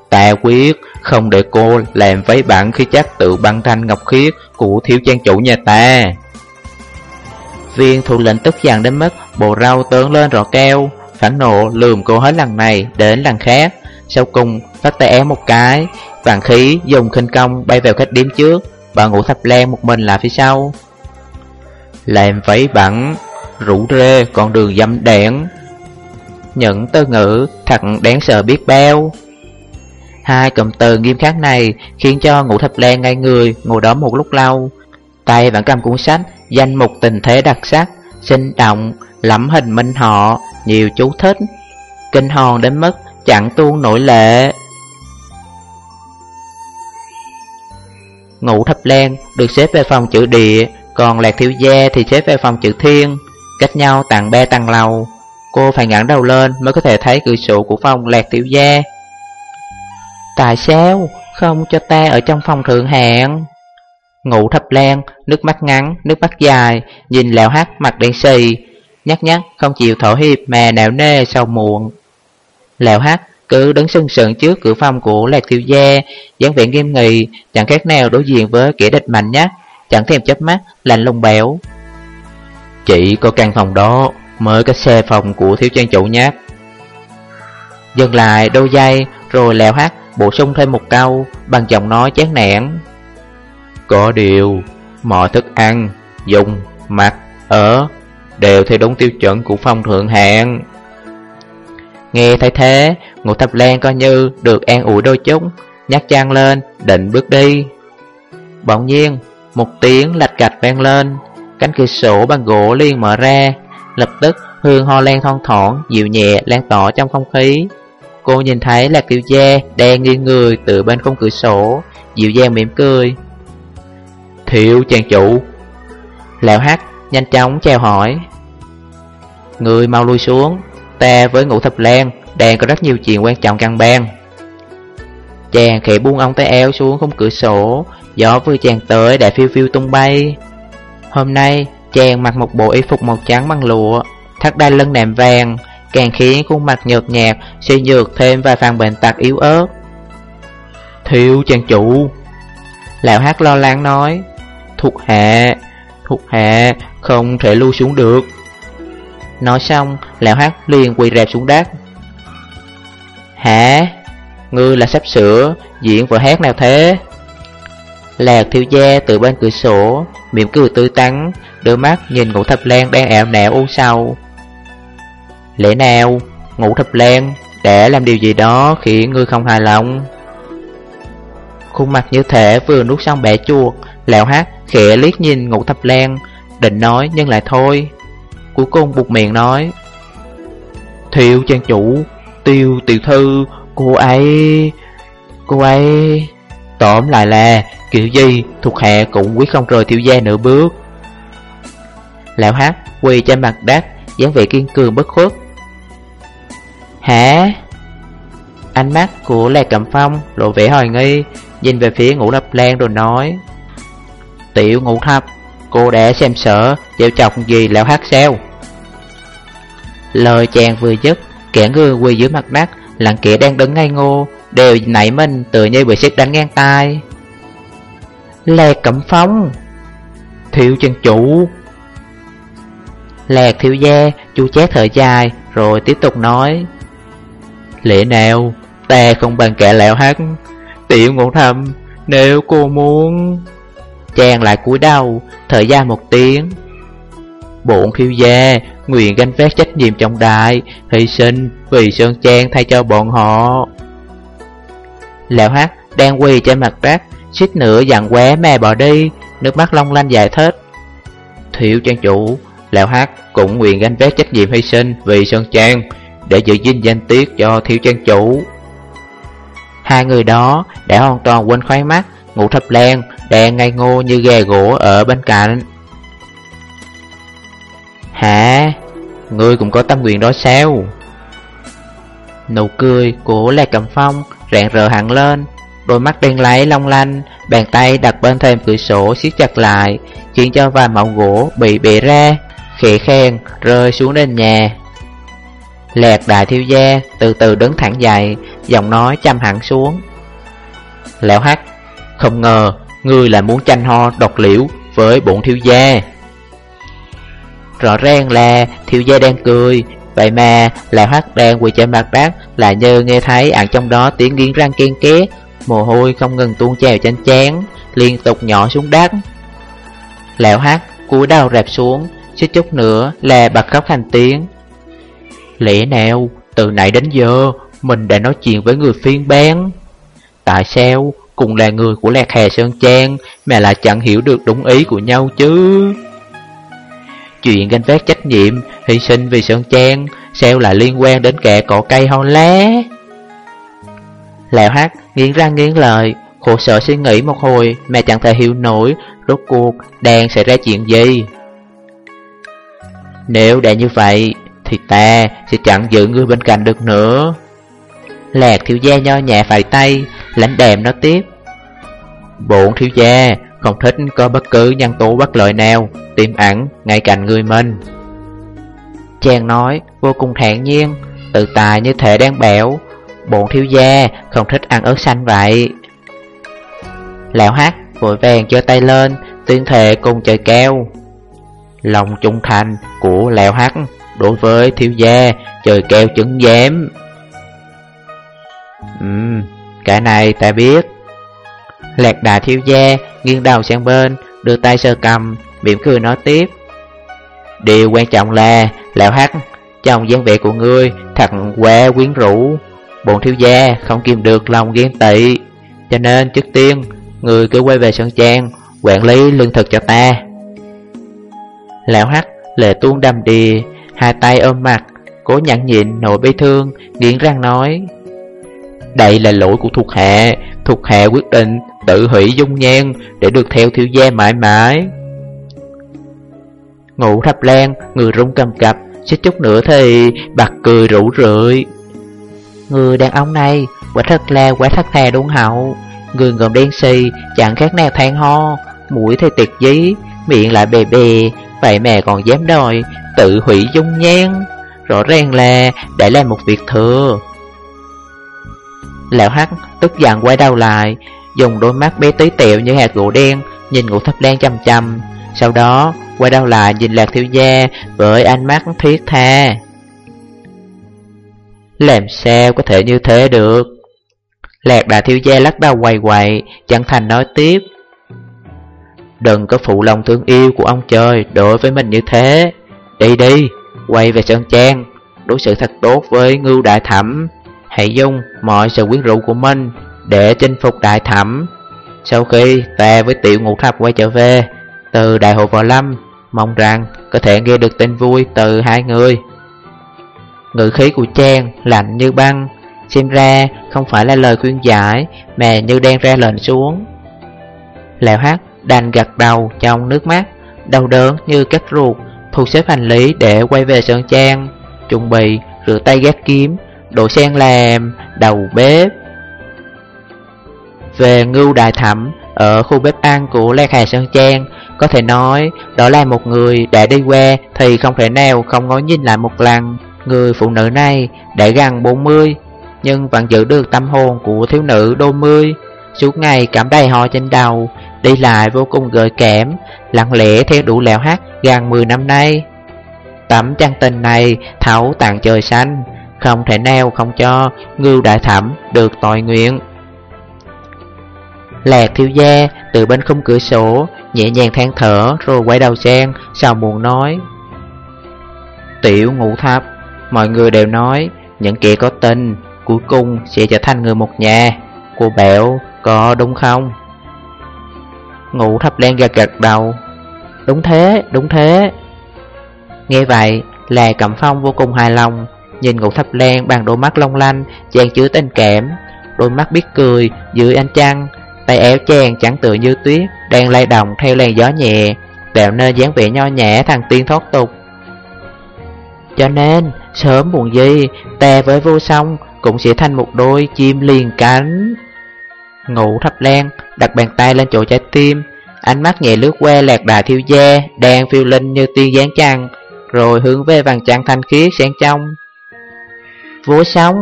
Ta quyết không để cô làm váy bản khi chắc tự băng thanh ngọc khiết của thiếu trang chủ nhà ta. Viên thủ lĩnh tức giận đến mức bộ rau tớn lên rõ keo, phản nộ lườm cô hết lần này đến lần khác. Sau cùng phát tay ém một cái, vàng khí dùng khinh công bay vào khách điếm trước, bà ngủ thập len một mình là phía sau. Làm váy bẩn rủ rê con đường dâm đẻn. Những từ ngữ thật đáng sợ biết bao. Hai cụm từ nghiêm khắc này khiến cho ngũ thập len ngay người ngồi đó một lúc lâu. Tay vẫn cầm cuốn sách, danh mục tình thế đặc sắc, sinh động, lẫm hình minh họ, nhiều chú thích. Kinh hồn đến mức chẳng tuôn nổi lệ. Ngũ thập len được xếp về phòng chữ địa, còn lạc thiếu gia thì xếp về phòng chữ thiên, cách nhau tầng ba tầng lầu. Cô phải ngẩng đầu lên mới có thể thấy cửa sổ của phòng lạc tiểu gia. Tại sao không cho ta ở trong phòng thượng hạng? Ngủ thập lan, nước mắt ngắn, nước mắt dài, nhìn lão hát mặt đen xì, nhắc nhắc không chịu thổ hiệp mà nẻo nê sau muộn. lão hát cứ đứng sưng sững trước cửa phòng của lạc thiếu gia, dáng vẻ nghiêm nghị, chẳng khác nào đối diện với kẻ địch mạnh nhất, chẳng thèm chớp mắt, lạnh lùng béo. Chỉ có căn phòng đó mới có xe phòng của thiếu trang chủ nhát. Dừng lại đôi giây, rồi lèo hát bổ sung thêm một câu bằng giọng nói chán nản. Có điều, mọi thức ăn, dùng, mặc, ở đều theo đúng tiêu chuẩn của phong thượng hạng. Nghe thấy thế, Ngũ Thập Lan coi như được an ủi đôi chút, nhắc chăn lên, định bước đi. Bỗng nhiên, một tiếng lạch cạch vang lên, cánh cửa sổ bằng gỗ liền mở ra, lập tức hương ho lan thon thoảng, dịu nhẹ lan tỏa trong không khí. Cô nhìn thấy là kiều gia đang nghiêng người từ bên khung cửa sổ, dịu dàng mỉm cười. Thiệu chàng chủ. Lão hát nhanh chóng chào hỏi. Người mau lui xuống, ta với ngũ thập lan đang có rất nhiều chuyện quan trọng căn ban. Chàng khẽ buông ông tay eo xuống không cửa sổ, gió vừa chàng tới đã phiêu phiêu tung bay. Hôm nay, chàng mặc một bộ y phục màu trắng bằng lụa, thắt đai lưng nạm vàng, càng khiến khuôn mặt nhợt nhạt, suy nhược thêm vài phần bệnh tật yếu ớt. Thiếu chàng chủ Lão hát lo lắng nói Thuộc hạ. Thuộc hạ không thể lưu xuống được. Nói xong, Lão hát liền quỳ rạp xuống đất. Hả Ngươi là sắp sửa Diễn vở hát nào thế? Lạc thiếu gia từ bên cửa sổ Miệng cười tươi tắn, Đôi mắt nhìn ngũ thập lan đang ảo não u sầu. Lẽ nào Ngũ thập lan Để làm điều gì đó khiến ngươi không hài lòng? Khuôn mặt như thể vừa nuốt xong bẻ chuột, lão hát khẽ liếc nhìn ngũ thập lan Định nói, nhưng lại thôi. Cuối cùng buộc miệng nói Thiệu trang chủ, Tiêu tiểu thư, Cô ấy Cô ấy. Tóm lại là, Kiểu gì, thuộc hạ cũng quyết không rời tiểu gia nửa bước. Lão hát quỳ trên mặt đất, dáng vẻ kiên cường bất khuất. Hả? Ánh mắt của Lê Cẩm Phong lộ vẻ hoài nghi, Nhìn về phía ngũ lập lan rồi nói Tiểu ngũ thập Cô đã xem sở Chịu chọc gì lão hát sao Lời chàng vừa dứt, Kẻ người quỳ dưới mặt đất Lặng kẻ đang đứng ngay ngô, Đều nảy mình tự như bị xét đánh ngang tai Lê Cẩm Phong Thiếu chân chủ. Lạc thiếu gia chú chét thở dài, Rồi tiếp tục nói, Lẽ nào Ta không bằng kẻ lão hát, Tiểu ngủ thầm, Nếu cô muốn Chàng lại cúi đầu, Thở dài một tiếng. Bổn khiêu gia, Nguyện gánh vác trách nhiệm trọng đại, Hy sinh vì Sơn Trang thay cho bọn họ. Lão hát đang quỳ trên mặt đất Xích nữa dặn quá mè bỏ đi, Nước mắt long lanh dài thết. Thiệu trang chủ, Lão hát cũng nguyện gánh vác trách nhiệm hy sinh Vì Sơn Trang, Để giữ gìn danh tiết cho thiếu trang chủ. Hai người đó đã hoàn toàn quên khoái mắt Ngủ thập lan đang ngay ngô như ghe gỗ ở bên cạnh Hả? Ngươi cũng có tâm nguyện đó sao? Nụ cười của Lê Cầm Phong rạng rỡ hẳn lên, Đôi mắt đen láy long lanh, Bàn tay đặt bên thêm cửa sổ siết chặt lại, Khiến cho vài mẫu gỗ bị bể ra, Khẽ khen, rơi xuống nền nhà Lẹt đại thiếu gia từ từ đứng thẳng dậy, Giọng nói chăm hẳn xuống Lão hắc không ngờ, Ngươi lại muốn tranh ho độc liễu Với bổn thiếu gia. Rõ ràng là thiếu gia đang cười, Vậy mà là hát đang quỳ trên mặt bác Là như nghe thấy ẩn trong đó tiếng nghiến răng ken két. Mồ hôi không ngừng tuôn trào trên chán, Liên tục nhỏ xuống đất. Lão hát cúi đầu rạp xuống Chứ chút nữa là bật khóc thành tiếng. Lẽ nào từ nãy đến giờ Mình đã nói chuyện với người phiên bán? Tại sao cùng là người của Lạc Hà Sơn Trang, Mà lại chẳng hiểu được đúng ý của nhau chứ. Chuyện ganh vác trách nhiệm, Hy sinh vì Sơn Trang, Sao lại liên quan đến kẻ cỏ cây hon lá? Lão hát nghiến răng nghiến lời Khổ sở suy nghĩ một hồi Mà chẳng thể hiểu nổi Rốt cuộc đang xảy ra chuyện gì. Nếu đã như vậy Thì ta sẽ chẳng giữ ngươi bên cạnh được nữa. Lạc thiếu gia nho nhẹ phải tay Lãnh đạm nói tiếp. Bổn thiếu gia không thích có bất cứ nhân tố bất lợi nào Tiềm ẩn ngay cạnh người mình. Chàng nói vô cùng thản nhiên Tự tài như thể đang bẻo Bổn thiếu gia không thích ăn ớt xanh vậy. Lão hát vội vàng cho tay lên Tuyên thệ cùng trời keo Lòng trung thành của lão hát Đối với thiếu gia trời keo chứng giám. Ừm, cái này ta biết. Lạc đà thiếu gia nghiêng đầu sang bên, Đưa tay sơ cầm, mỉm cười nói tiếp. Điều quan trọng là, Lão Hắc, Trong dáng vẻ của ngươi, Thật quá quyến rũ. Bọn thiếu gia không kìm được lòng ghen tị, Cho nên trước tiên Người cứ quay về Sơn Trang, Quản lý lương thực cho ta. Lão Hắc lệ tuôn đầm đìa, Hai tay ôm mặt, Cố nhẫn nhịn nỗi bi thương, Nghiến răng nói. Đây là lỗi của thuộc hạ. Thuộc hạ quyết định tự hủy dung nhan Để được theo thiếu gia mãi mãi. Ngủ thập lan, Người rung cầm cập, Xích chút nữa thì bật cười rủ rượi. Người đàn ông này, Quả thật là quả thật thà đúng hậu. Người ngầm đen xì, Chẳng khác nào than ho, Mũi thì tiệt dí, Miệng lại bè bè Vậy mẹ còn dám đòi Tự hủy dung nhan. Rõ ràng là đã làm một việc thừa. Lão Hắc tức giận quay đầu lại, Dùng đôi mắt bé tí tiệu như hạt gỗ đen, Nhìn ngũ thập đen chăm chăm Sau đó, quay đầu lại nhìn lạc thiếu gia Với ánh mắt thiết tha. Làm sao có thể như thế được? Lạc đại thiếu gia lắc đầu quay quậy, Chẳng thành nói tiếp. Đừng có phụ lòng thương yêu của ông trời Đối với mình như thế. Đi đi, Quay về Sơn Trang, Đối xử thật tốt với ngưu đại thẩm. Hãy dùng mọi sự quyến rũ của mình Để chinh phục đại thẩm. Sau khi ta với tiểu ngũ thập quay trở về, Từ đại hội võ lâm, Mong rằng có thể nghe được tin vui từ hai người. Ngữ khí của Trang lạnh như băng, Xem ra không phải là lời khuyên giải, Mà như đang ra lệnh xuống. Lão hát đành gật đầu trong nước mắt, Đau đớn như cắt ruột, Thu xếp hành lý để quay về Sơn Trang Chuẩn bị rửa tay gác kiếm đồ sen làm, đầu bếp. Về ngưu đại thẩm Ở khu bếp ăn của Lê Khải Sơn Trang, Có thể nói đó là một người đã đi qua Thì không thể nào không ngó nhìn lại một lần. Người phụ nữ này đã gần 40 Nhưng vẫn giữ được tâm hồn của thiếu nữ đôi mươi. Suốt ngày cảm đầy ho trên đầu, Đi lại vô cùng gợi cảm, Lặng lẽ theo đủ lẹo hát gần 10 năm nay. Tấm trang tình này thấu tàn trời xanh không thể nào không cho ngưu đại thẩm được tội nguyện. Lạc thiếu gia từ bên khung cửa sổ Nhẹ nhàng than thở rồi quay đầu sang Sao buồn nói Tiểu ngũ thập Mọi người đều nói Những kẻ có tình Cuối cùng sẽ trở thành người một nhà. Cô Bẻo có đúng không? Ngũ thập đen gật gật đầu Đúng thế, đúng thế. Nghe vậy là Cẩm Phong vô cùng hài lòng Nhìn ngũ thập len bằng đôi mắt long lanh, Chàng chứa tình cảm. Đôi mắt biết cười dưới ánh trăng, Tay éo chàng chẳng tựa như tuyết, Đang lay động theo làn gió nhẹ, Tạo nên dáng vẻ nho nhã thằng tiên thoát tục. Cho nên, sớm buồn gì, Ta với vô song cũng sẽ thành một đôi chim liền cánh. Ngủ thập lan đặt bàn tay lên chỗ trái tim. Ánh mắt nhẹ lướt qua lạc đà thiêu gia, Đang phiêu linh như tiên dáng trăng, Rồi hướng về vàng trăng thanh khiết sáng trong vô xong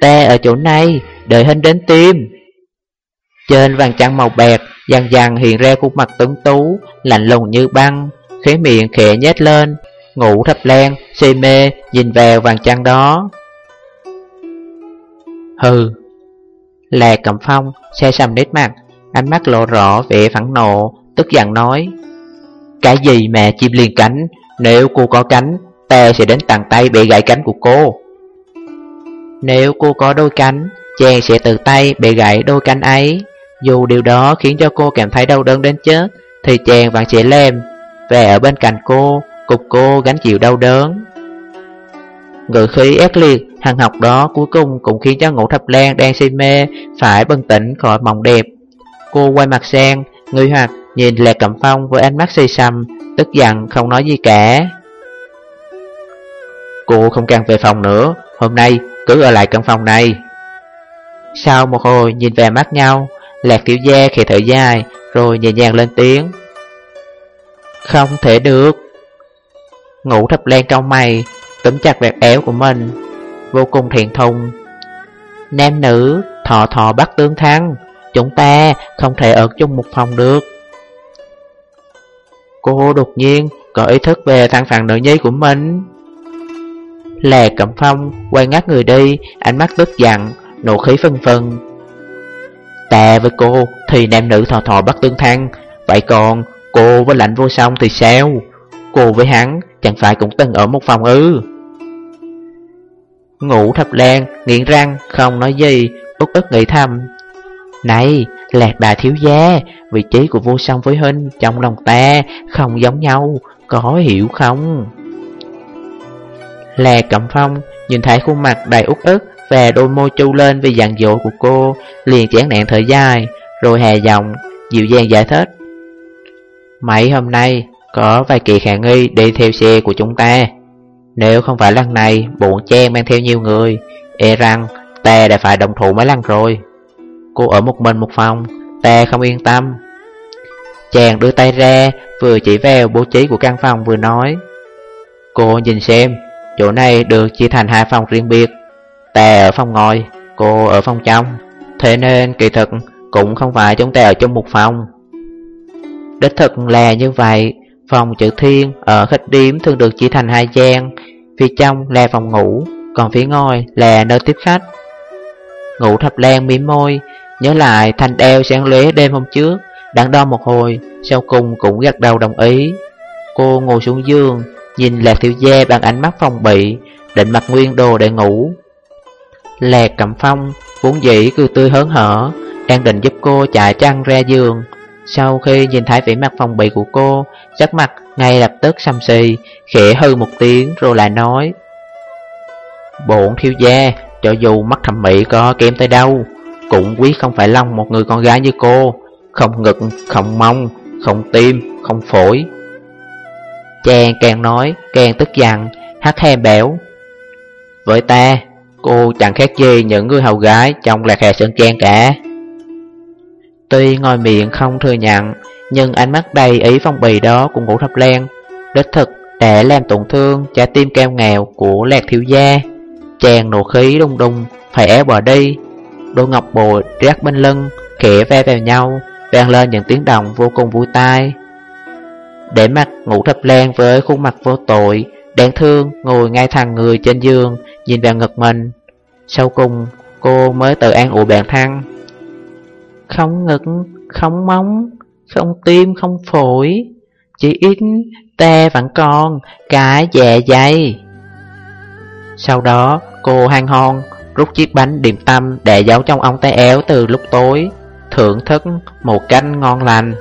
Ta ở chỗ này Đợi hình đến tim Trên vàng trăng màu bẹt Dần dần hiện ra khuôn mặt tuấn tú Lạnh lùng như băng Khế miệng khẽ nhét lên Ngủ thập len, si mê Nhìn vào vàng trăng đó. Hừ Lè cầm phong, xe sầm nét mặt Ánh mắt lộ rõ vẻ phẫn nộ Tức giận nói Cái gì mà chim liền cánh? Nếu cô có cánh Ta sẽ đến tàn tay bị gãy cánh của cô. Nếu cô có đôi cánh Chàng sẽ tự tay bị gãy đôi cánh ấy. Dù điều đó khiến cho cô cảm thấy đau đớn đến chết Thì chàng vẫn sẽ làm Về ở bên cạnh cô Cục cô gánh chịu đau đớn. Ngự khí ép liệt Hàng học đó cuối cùng cũng khiến cho ngũ thập lan đang say mê Phải bừng tỉnh khỏi mộng đẹp. Cô quay mặt sang, người hoạt nhìn Lạc Cẩm Phong với ánh mắt say sầm, Tức giận không nói gì cả. Cô không cần về phòng nữa. Hôm nay cứ ở lại căn phòng này. Sau một hồi nhìn về mắt nhau, Lạc tiểu gia khẽ thở dài, Rồi nhẹ nhàng lên tiếng. Không thể được. Ngủ thập len trong mày, Túm chặt vẹt éo của mình, Vô cùng thiện thùng. Nam nữ thọ thọ bắt tương thăng Chúng ta không thể ở chung một phòng được. Cô đột nhiên có ý thức về thân phận nữ nhi của mình. Lè Cẩm Phong quay ngắt người đi Ánh mắt tức giận, nụ khí phân phân. Ta với cô thì nam nữ thò thò bắt tương thăng Vậy còn cô với lạnh vô song thì sao? Cô với hắn chẳng phải cũng từng ở một phòng ư? Ngủ thập lan, nghiện răng, không nói gì, út ức nghĩ thầm. Này, lạc bà thiếu gia, vị trí của vô song với huynh trong lòng ta không giống nhau, có hiểu không? Là cẩm phong nhìn thấy khuôn mặt đầy út ức và đôi môi chu lên vì dặn dỗ của cô, liền chán nạn thời dài, rồi hè giọng, dịu dàng giải thích. Mấy hôm nay, có vài kỳ khả nghi đi theo xe của chúng ta. Nếu không phải lần này bọn chen mang theo nhiều người E rằng ta đã phải đồng thủ mấy lần rồi Cô ở một mình một phòng Ta không yên tâm Chàng đưa tay ra Vừa chỉ vào bố trí của căn phòng vừa nói Cô nhìn xem Chỗ này được chia thành hai phòng riêng biệt. Tè ở phòng ngồi, Cô ở phòng trong. Thế nên kỳ thực cũng không phải chúng ta ở chung một phòng. Đích thực là như vậy, Phòng chữ thiên ở khách điếm thường được chia thành hai gian. Phía trong là phòng ngủ, Còn phía ngoài là nơi tiếp khách. Ngủ thập lan mỉm môi, Nhớ lại thanh đeo sáng lế đêm hôm trước, Đắn đo một hồi, Sau cùng cũng gật đầu đồng ý. Cô ngồi xuống giường Nhìn Lạc tiểu Gia bằng ánh mắt phòng bị Định mặc nguyên đồ để ngủ. Lạc Cẩm Phong Vốn dĩ cười tươi hớn hở Đang định giúp cô chạy chăn ra giường. Sau khi nhìn thấy vẻ mặt phòng bị của cô Sắc mặt ngay lập tức xăm xì Khẽ hư một tiếng rồi lại nói Bộn thiếu gia Cho dù mắt thẩm mỹ có kém tới đâu Cũng quyết không phải lòng một người con gái như cô. Không ngực, không mông, không tim, không phổi. Chàng càng nói, càng tức giận Hát hè béo Với ta, Cô chẳng khác gì những người hầu gái Trong lạc hè sơn trang cả. Tuy ngồi miệng không thừa nhận, Nhưng ánh mắt đầy ý phong bì đó của ngũ thập len. Đích thực để làm tổn thương trái tim keo nghèo của lạc thiếu gia. Chàng nổ khí đung đung Phải éo bỏ đi. Đôi ngọc bồi rác bên lưng, Khẽ ve vào nhau, Vang lên những tiếng đồng vô cùng vui tai. Để mặt ngủ thập len với khuôn mặt vô tội Đáng thương ngồi ngay thằng người trên giường Nhìn vào ngực mình. Sau cùng cô mới tự an ủi bản thân. Không ngực, không móng, không tim, không phổi Chỉ ít ta vẫn còn cái dạ dày. Sau đó cô hang hon rút chiếc bánh điểm tâm để giấu trong ống tay éo từ lúc tối Thưởng thức một canh ngon lành.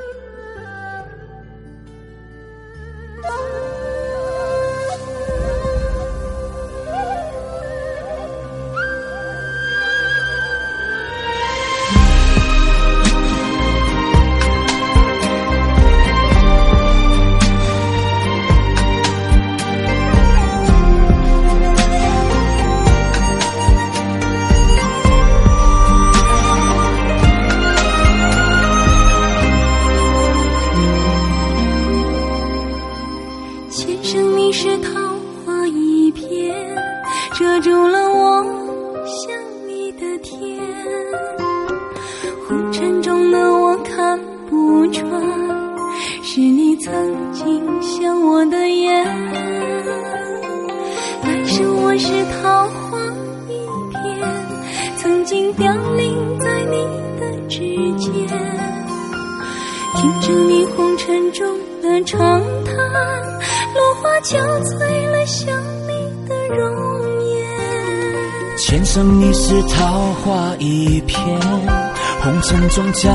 终将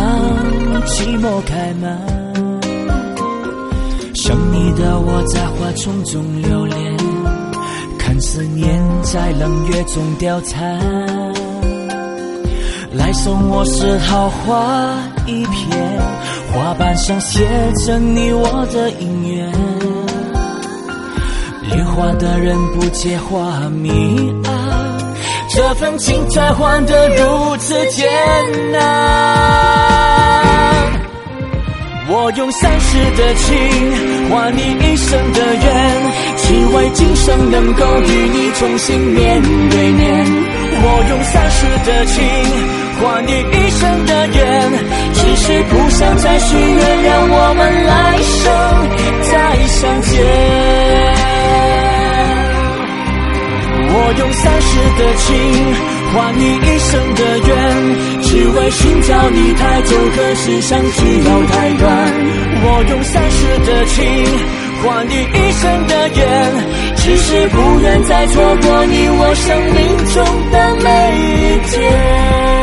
寂寞开满，想你的我在花丛中流连，看思念在冷月中凋残。来送我是桃花一片，花瓣上写着你我的姻缘。恋花的人不解花迷暗。这份情才换得如此艰难。我用三世的情换你一生的缘，只为今生能够与你重新面对面。我用三世的情换你一生的缘，只是不想再许愿，让我们来生再相见。我用三世的情换你一生的缘，只为寻找你太久，可是相聚又太短。我用三世的情换你一生的缘，只是不愿再错过你我生命中的每一天。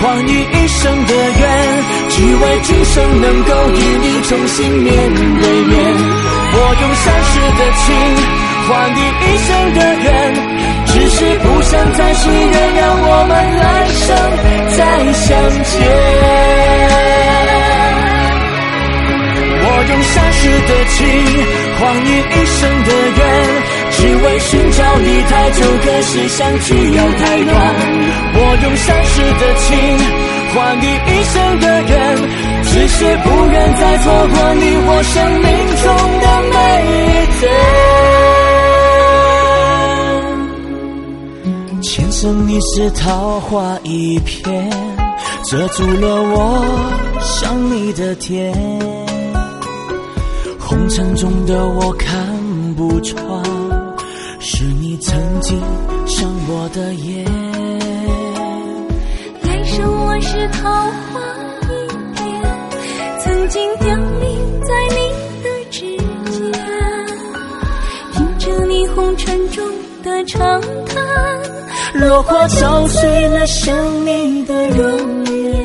换你一生的缘，只为今生能够与你重新面对面。我用三世的情换你一生的缘，只是不想再许愿，让我们来生再相见。我用三世的情换你一生的缘，只为寻找你太久，可是相聚又太短。我用三世的情换你一生的缘，只是不愿再错过你我生命中的每一天。前生你是桃花一片，遮住了我想你的天。红尘中的我看不穿，是你曾经伤我的眼。来生我是桃花一片，曾经凋零在你的指尖，听着霓虹沉重的长叹，落花敲碎了想你的容颜。